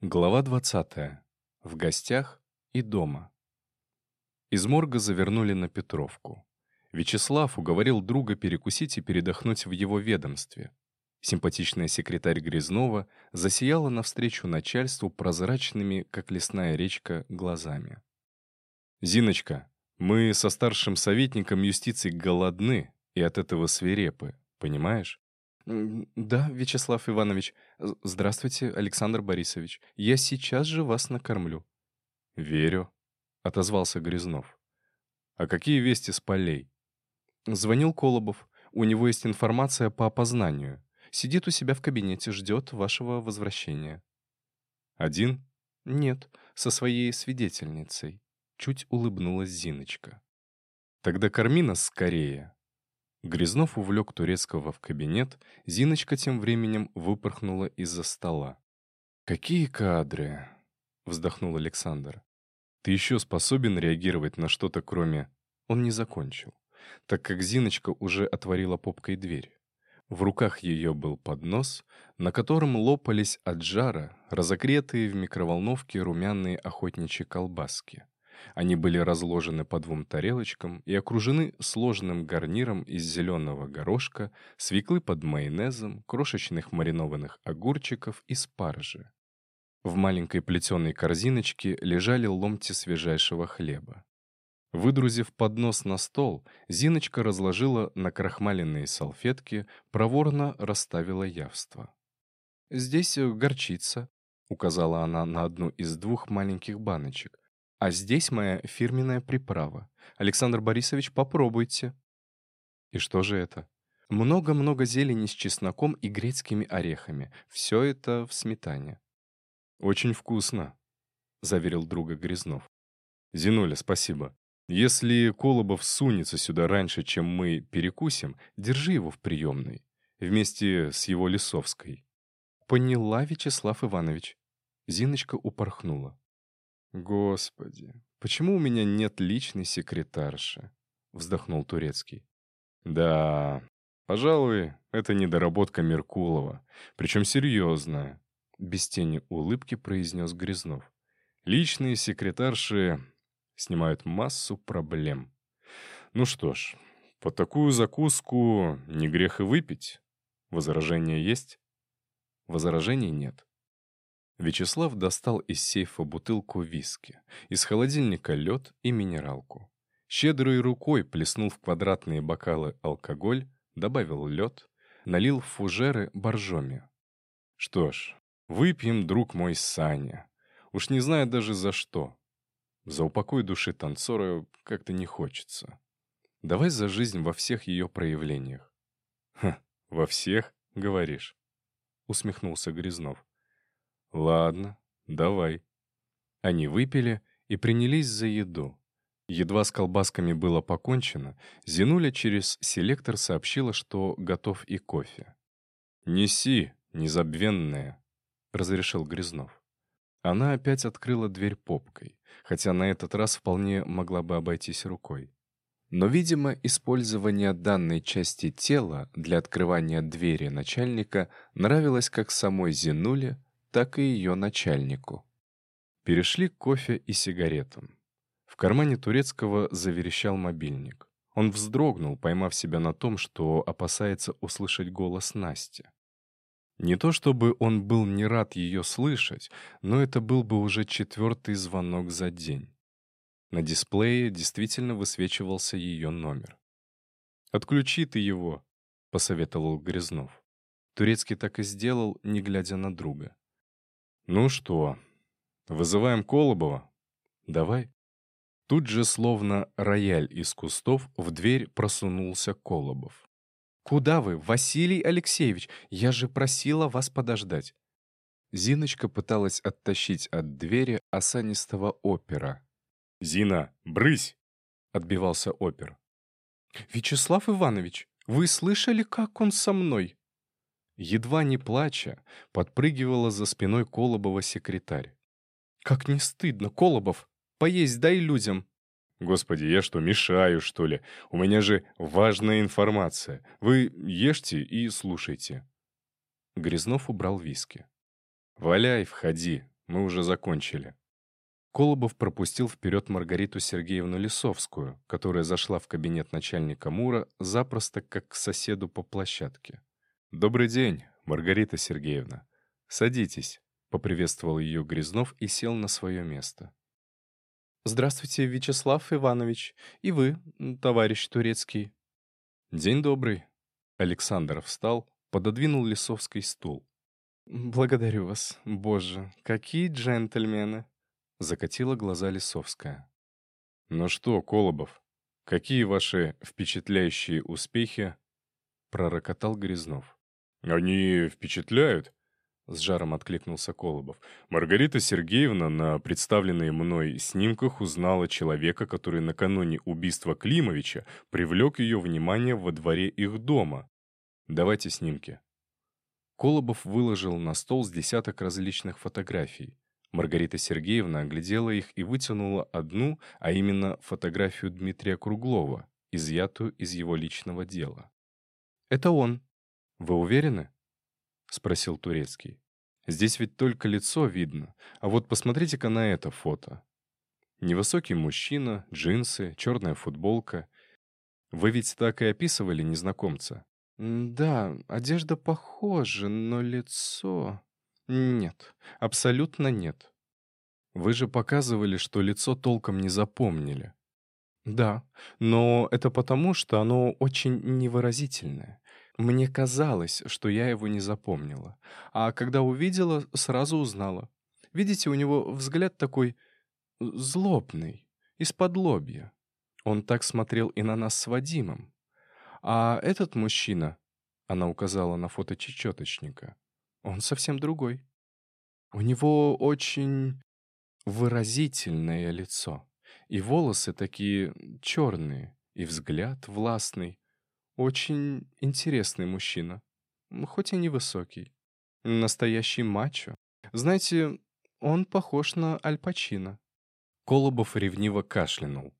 Глава 20. В гостях и дома. Из морга завернули на Петровку. Вячеслав уговорил друга перекусить и передохнуть в его ведомстве. Симпатичная секретарь Грязнова засияла навстречу начальству прозрачными, как лесная речка, глазами. «Зиночка, мы со старшим советником юстиции голодны и от этого свирепы, понимаешь? «Да, Вячеслав Иванович. Здравствуйте, Александр Борисович. Я сейчас же вас накормлю». «Верю», — отозвался Грязнов. «А какие вести с полей?» Звонил Колобов. У него есть информация по опознанию. Сидит у себя в кабинете, ждет вашего возвращения. «Один?» «Нет, со своей свидетельницей». Чуть улыбнулась Зиночка. «Тогда корми нас скорее», Грязнов увлек турецкого в кабинет, Зиночка тем временем выпорхнула из-за стола. «Какие кадры!» — вздохнул Александр. «Ты еще способен реагировать на что-то, кроме...» Он не закончил, так как Зиночка уже отворила попкой дверь. В руках ее был поднос, на котором лопались от жара разогретые в микроволновке румяные охотничьи колбаски. Они были разложены по двум тарелочкам и окружены сложным гарниром из зеленого горошка, свеклы под майонезом, крошечных маринованных огурчиков и спаржи. В маленькой плетеной корзиночке лежали ломти свежайшего хлеба. Выдрузив поднос на стол, Зиночка разложила на крахмаленные салфетки, проворно расставила явство. «Здесь горчица», — указала она на одну из двух маленьких баночек. А здесь моя фирменная приправа. Александр Борисович, попробуйте. И что же это? Много-много зелени с чесноком и грецкими орехами. Все это в сметане. Очень вкусно, заверил друга Грязнов. Зинуля, спасибо. Если Колобов сунется сюда раньше, чем мы перекусим, держи его в приемной. Вместе с его Лисовской. Поняла, Вячеслав Иванович. Зиночка упорхнула. «Господи, почему у меня нет личной секретарши?» — вздохнул Турецкий. «Да, пожалуй, это недоработка Меркулова, причем серьезная», — без тени улыбки произнес Грязнов. «Личные секретарши снимают массу проблем. Ну что ж, по такую закуску не грех и выпить. Возражения есть?» Возражений нет. Вячеслав достал из сейфа бутылку виски, из холодильника лед и минералку. Щедрой рукой плеснул в квадратные бокалы алкоголь, добавил лед, налил в фужеры боржоми. Что ж, выпьем, друг мой, Саня. Уж не знаю даже за что. За упокой души танцора как-то не хочется. Давай за жизнь во всех ее проявлениях. «Ха, во всех, говоришь?» — усмехнулся Грязнов. «Ладно, давай». Они выпили и принялись за еду. Едва с колбасками было покончено, Зинуля через селектор сообщила, что готов и кофе. «Неси, незабвенная», — разрешил Грязнов. Она опять открыла дверь попкой, хотя на этот раз вполне могла бы обойтись рукой. Но, видимо, использование данной части тела для открывания двери начальника нравилось как самой Зинуле, так и ее начальнику. Перешли к кофе и сигаретам. В кармане турецкого заверещал мобильник. Он вздрогнул, поймав себя на том, что опасается услышать голос Насти. Не то чтобы он был не рад ее слышать, но это был бы уже четвертый звонок за день. На дисплее действительно высвечивался ее номер. «Отключи ты его», — посоветовал Грязнов. Турецкий так и сделал, не глядя на друга. «Ну что, вызываем Колобова?» «Давай». Тут же, словно рояль из кустов, в дверь просунулся Колобов. «Куда вы, Василий Алексеевич? Я же просила вас подождать». Зиночка пыталась оттащить от двери осанистого опера. «Зина, брысь!» — отбивался опер. «Вячеслав Иванович, вы слышали, как он со мной?» Едва не плача, подпрыгивала за спиной Колобова секретарь. «Как не стыдно, Колобов! Поесть дай людям!» «Господи, я что, мешаю, что ли? У меня же важная информация. Вы ешьте и слушайте». Грязнов убрал виски. «Валяй, входи. Мы уже закончили». Колобов пропустил вперед Маргариту Сергеевну Лисовскую, которая зашла в кабинет начальника МУРа запросто как к соседу по площадке. «Добрый день, Маргарита Сергеевна. Садитесь», — поприветствовал ее Грязнов и сел на свое место. «Здравствуйте, Вячеслав Иванович. И вы, товарищ Турецкий». «День добрый». Александр встал, пододвинул Лисовский стул. «Благодарю вас. Боже, какие джентльмены!» Закатила глаза Лисовская. «Ну что, Колобов, какие ваши впечатляющие успехи?» Пророкотал Грязнов. «Они впечатляют?» С жаром откликнулся Колобов. Маргарита Сергеевна на представленные мной снимках узнала человека, который накануне убийства Климовича привлек ее внимание во дворе их дома. Давайте снимки. Колобов выложил на стол с десяток различных фотографий. Маргарита Сергеевна оглядела их и вытянула одну, а именно фотографию Дмитрия Круглова, изъятую из его личного дела. «Это он». «Вы уверены?» — спросил Турецкий. «Здесь ведь только лицо видно, а вот посмотрите-ка на это фото. Невысокий мужчина, джинсы, черная футболка. Вы ведь так и описывали незнакомца?» «Да, одежда похожа, но лицо...» «Нет, абсолютно нет». «Вы же показывали, что лицо толком не запомнили». «Да, но это потому, что оно очень невыразительное. Мне казалось, что я его не запомнила. А когда увидела, сразу узнала. Видите, у него взгляд такой злобный, из-под лобья. Он так смотрел и на нас с Вадимом. А этот мужчина, она указала на фото чечеточника, он совсем другой. У него очень выразительное лицо. И волосы такие черные, и взгляд властный. Очень интересный мужчина. Хоть и невысокий. Настоящий мачо. Знаете, он похож на Аль Пачино. Колобов ревниво кашлянул.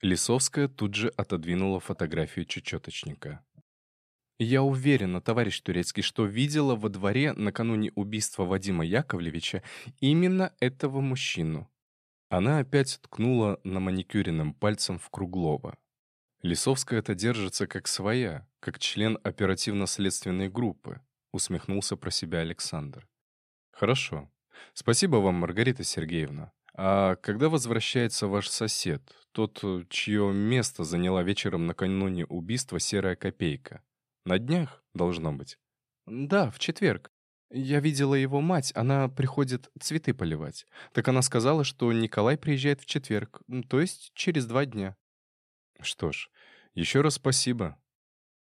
Лисовская тут же отодвинула фотографию чечеточника. «Я уверена, товарищ Турецкий, что видела во дворе накануне убийства Вадима Яковлевича именно этого мужчину». Она опять ткнула на маникюренным пальцем в Круглова. Лисовская это держится как своя, как член оперативно-следственной группы, усмехнулся про себя Александр. Хорошо. Спасибо вам, Маргарита Сергеевна. А когда возвращается ваш сосед, тот, чье место заняла вечером накануне убийства серая копейка? На днях, должно быть? Да, в четверг. Я видела его мать, она приходит цветы поливать. Так она сказала, что Николай приезжает в четверг, то есть через два дня. Что ж, еще раз спасибо.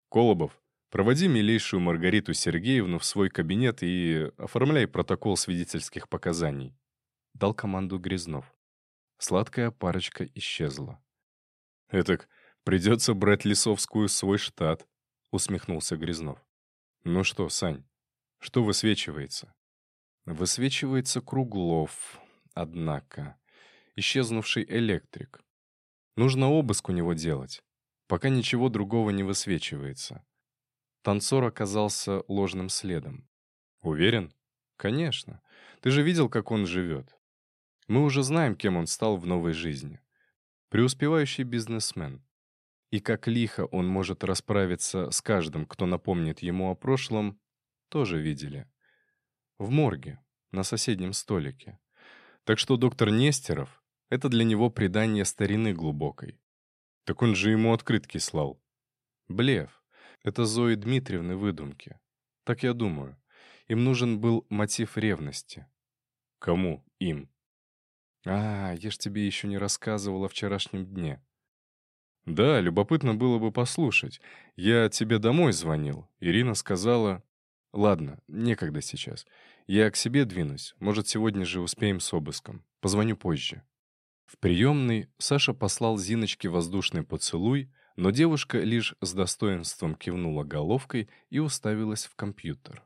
Колобов, проводи милейшую Маргариту Сергеевну в свой кабинет и оформляй протокол свидетельских показаний. Дал команду Грязнов. Сладкая парочка исчезла. «Этак придется брать Лисовскую свой штат», — усмехнулся Грязнов. «Ну что, Сань, что высвечивается?» «Высвечивается Круглов, однако. Исчезнувший электрик. Нужно обыск у него делать, пока ничего другого не высвечивается. Танцор оказался ложным следом. Уверен? Конечно. Ты же видел, как он живет. Мы уже знаем, кем он стал в новой жизни. Преуспевающий бизнесмен. И как лихо он может расправиться с каждым, кто напомнит ему о прошлом, тоже видели. В морге, на соседнем столике. Так что доктор Нестеров это для него предание старины глубокой. Так он же ему открытки слал. Блев. Это Зои Дмитриевны выдумки. Так я думаю. Им нужен был мотив ревности. Кому им? А, я ж тебе еще не рассказывал о вчерашнем дне. Да, любопытно было бы послушать. Я тебе домой звонил. Ирина сказала... Ладно, некогда сейчас. Я к себе двинусь. Может, сегодня же успеем с обыском. Позвоню позже. В приемной Саша послал Зиночке воздушный поцелуй, но девушка лишь с достоинством кивнула головкой и уставилась в компьютер.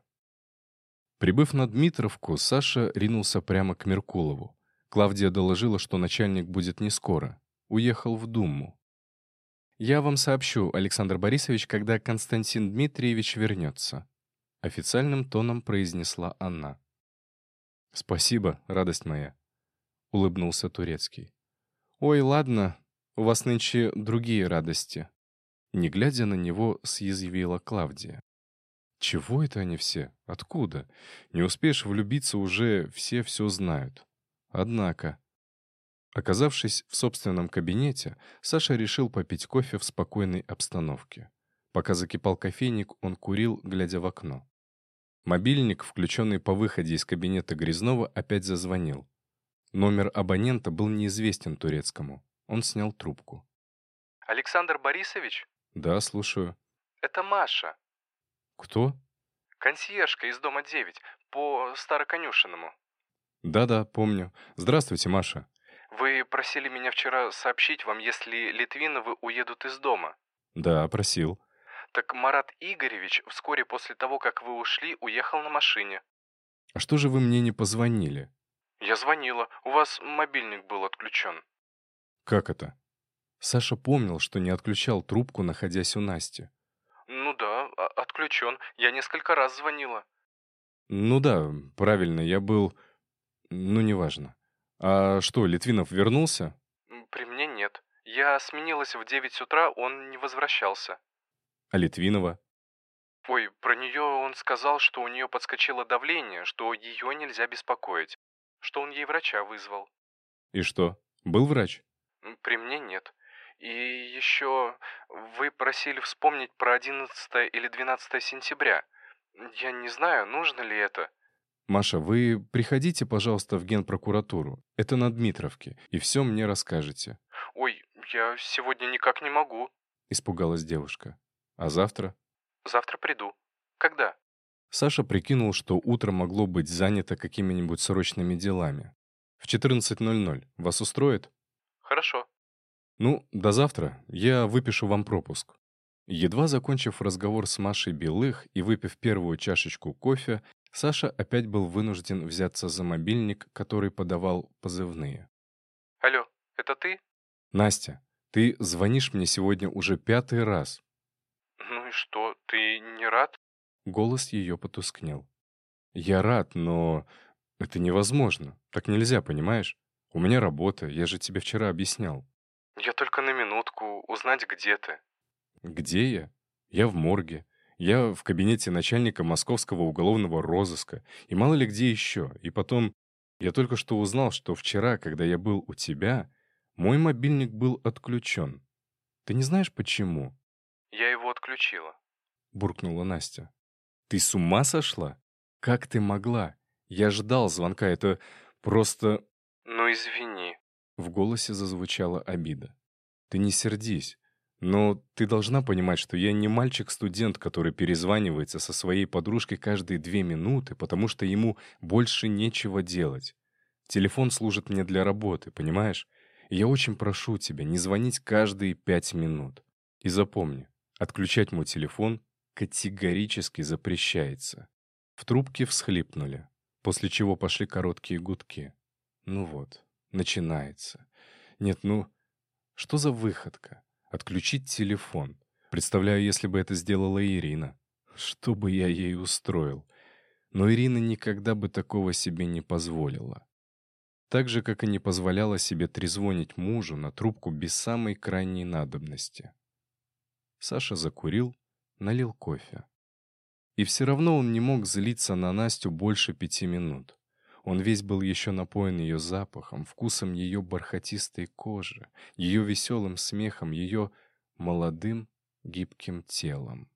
Прибыв на Дмитровку, Саша ринулся прямо к Меркулову. Клавдия доложила, что начальник будет не скоро. Уехал в Думу. «Я вам сообщу, Александр Борисович, когда Константин Дмитриевич вернется», официальным тоном произнесла она. «Спасибо, радость моя», — улыбнулся Турецкий. «Ой, ладно, у вас нынче другие радости». Не глядя на него, съязвила Клавдия. «Чего это они все? Откуда? Не успеешь влюбиться, уже все все знают. Однако...» Оказавшись в собственном кабинете, Саша решил попить кофе в спокойной обстановке. Пока закипал кофейник, он курил, глядя в окно. Мобильник, включенный по выходе из кабинета Грязнова, опять зазвонил. Номер абонента был неизвестен турецкому. Он снял трубку. «Александр Борисович?» «Да, слушаю». «Это Маша». «Кто?» «Консьержка из дома 9, по Староконюшиному». «Да-да, помню. Здравствуйте, Маша». «Вы просили меня вчера сообщить вам, если Литвиновы уедут из дома». «Да, просил». «Так Марат Игоревич вскоре после того, как вы ушли, уехал на машине». «А что же вы мне не позвонили?» «Я звонила. У вас мобильник был отключен». «Как это?» Саша помнил, что не отключал трубку, находясь у Насти. «Ну да, а, отключен. Я несколько раз звонила». «Ну да, правильно, я был... Ну, неважно. А что, Литвинов вернулся?» «При мне нет. Я сменилась в девять утра, он не возвращался». «А Литвинова?» «Ой, про нее он сказал, что у нее подскочило давление, что ее нельзя беспокоить что он ей врача вызвал. И что, был врач? При мне нет. И еще вы просили вспомнить про 11 или 12 сентября. Я не знаю, нужно ли это. Маша, вы приходите, пожалуйста, в генпрокуратуру. Это на Дмитровке, и все мне расскажете. Ой, я сегодня никак не могу. Испугалась девушка. А завтра? Завтра приду. Когда? Саша прикинул, что утро могло быть занято какими-нибудь срочными делами. «В 14.00. Вас устроит?» «Хорошо». «Ну, до завтра. Я выпишу вам пропуск». Едва закончив разговор с Машей Белых и выпив первую чашечку кофе, Саша опять был вынужден взяться за мобильник, который подавал позывные. «Алло, это ты?» «Настя, ты звонишь мне сегодня уже пятый раз». «Ну и что, ты не рад?» Голос ее потускнел. «Я рад, но это невозможно. Так нельзя, понимаешь? У меня работа, я же тебе вчера объяснял». «Я только на минутку. Узнать, где ты». «Где я? Я в морге. Я в кабинете начальника московского уголовного розыска. И мало ли где еще. И потом, я только что узнал, что вчера, когда я был у тебя, мой мобильник был отключен. Ты не знаешь, почему?» «Я его отключила», — буркнула Настя. Ты с ума сошла? Как ты могла? Я ждал звонка, это просто... Ну, извини. В голосе зазвучала обида. Ты не сердись. Но ты должна понимать, что я не мальчик-студент, который перезванивается со своей подружкой каждые две минуты, потому что ему больше нечего делать. Телефон служит мне для работы, понимаешь? И я очень прошу тебя не звонить каждые пять минут. И запомни, отключать мой телефон категорически запрещается. В трубке всхлипнули, после чего пошли короткие гудки. Ну вот, начинается. Нет, ну, что за выходка? Отключить телефон. Представляю, если бы это сделала Ирина. Что бы я ей устроил? Но Ирина никогда бы такого себе не позволила. Так же, как и не позволяла себе трезвонить мужу на трубку без самой крайней надобности. Саша закурил, налил кофе. И все равно он не мог злиться на Настю больше пяти минут. Он весь был еще напоен ее запахом, вкусом ее бархатистой кожи, ее веселым смехом, ее молодым гибким телом.